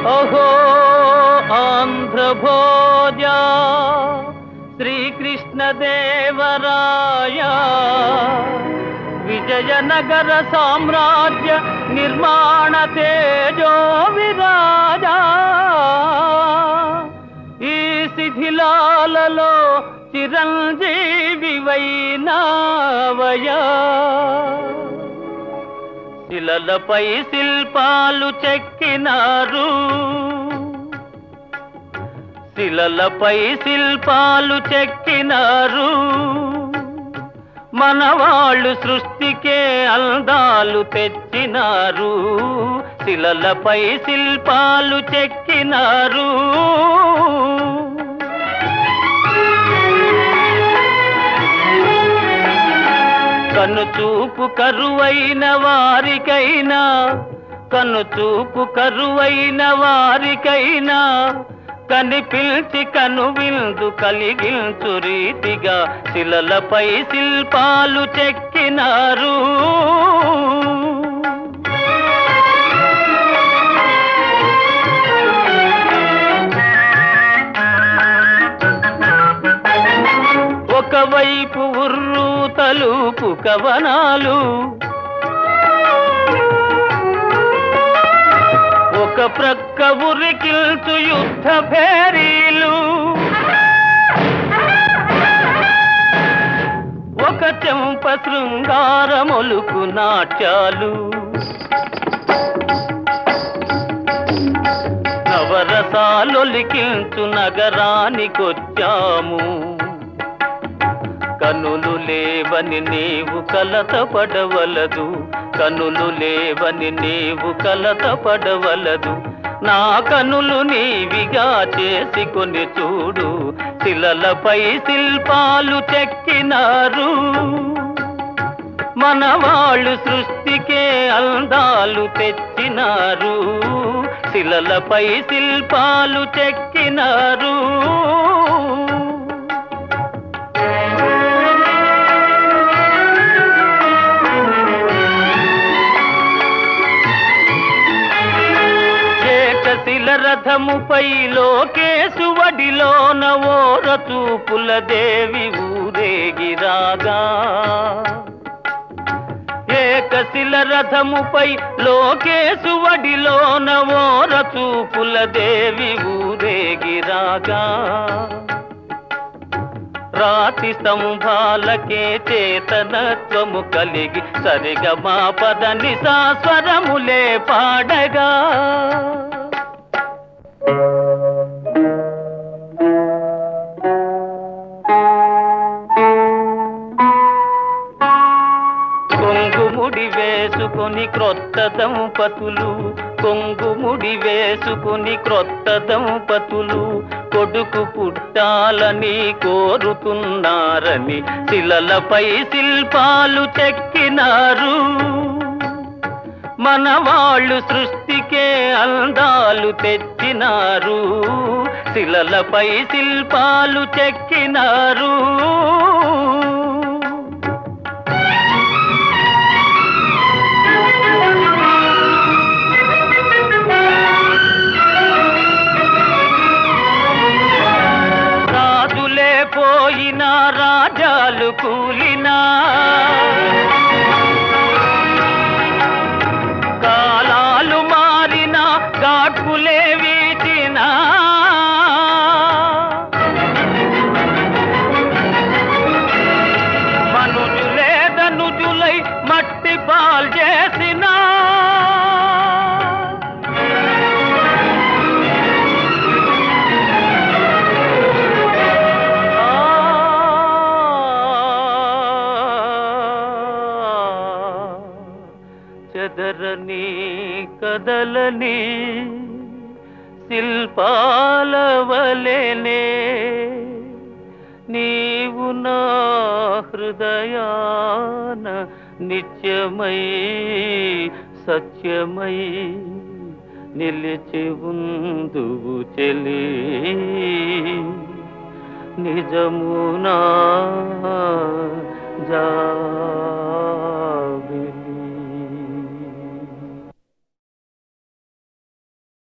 अहो आन्ध्रभोजा श्रीकृष्णदेवराया विजयनगर साम्राज्य निर्माण तेजो विराजा। ई शिथिलालो चिरञ्जीवि वैनावया। శిలలపై శిల్పాలు చెక్కినారు. శిలలపై శిల్పాలు చెక్కినారు. మనవాళ్ళు సృష్టికే అందాలు తెచ్చినారు. శిలలపై శిల్పాలు చెక్కినారు. కన్ను చూపు కరువైన వారికైనా కన్ను చూపు కరువైన వారికైనా కనిపిల్చి కను విందు కలిగించు రీతిగా శిలలపై శిల్పాలు చెక్కినారు. తలుపు కవనాలు ఒక ప్రక్క ఉరికిల్చు యుద్ధ భేరీలు. ఒక చెంప శృంగారమొలుకు నాట్యాలు. నవరసాలొలికించు నగరానికొచ్చాము. కనులు లేవని నీవు కలత పడవలదు. కనులు లేవని నీవు కలత పడవలదు. నా కనులు నీవిగా చేసుకొని చూడు. శిలలపై శిల్పాలు చెక్కినారు. మన వాళ్ళు సృష్టికే అందాలు తెచ్చినారు. శిలలపై శిల్పాలు చెక్కినారు. ఏకశిల రథముపై లోకేశువడిలోన ఓ చూపుల దేవి ఊరేగిరాగా ఏకశిల రథముపై లోకేశువడిలోన ఓ చూపుల దేవి ఊరేగిరాగా రాతి స్తంభాలకే చేతనత్వము కలిగి సరిగమా మా పదని సాస్వరములే పాడగా. కొంగుముడి వేసుకొని క్రొత్త దంపతులు. కొంగుముడి వేసుకొని క్రొత్త దంపతులు. కొడుకు పుట్టాలని కోరుతున్నారని శిలలపై శిల్పాలు చెక్కినారు. మనవాళ్ళు సృష్టికే అందాలు తెచ్చినారు. శిలలపై శిల్పాలు చెక్కినారు. పూలి చెదరని కదలని శిల్పాల వలెనే నీవు నా హృదయాన నిత్యమై సత్యమై నిలిచి ఉందువు చెలి. నిజమునా జా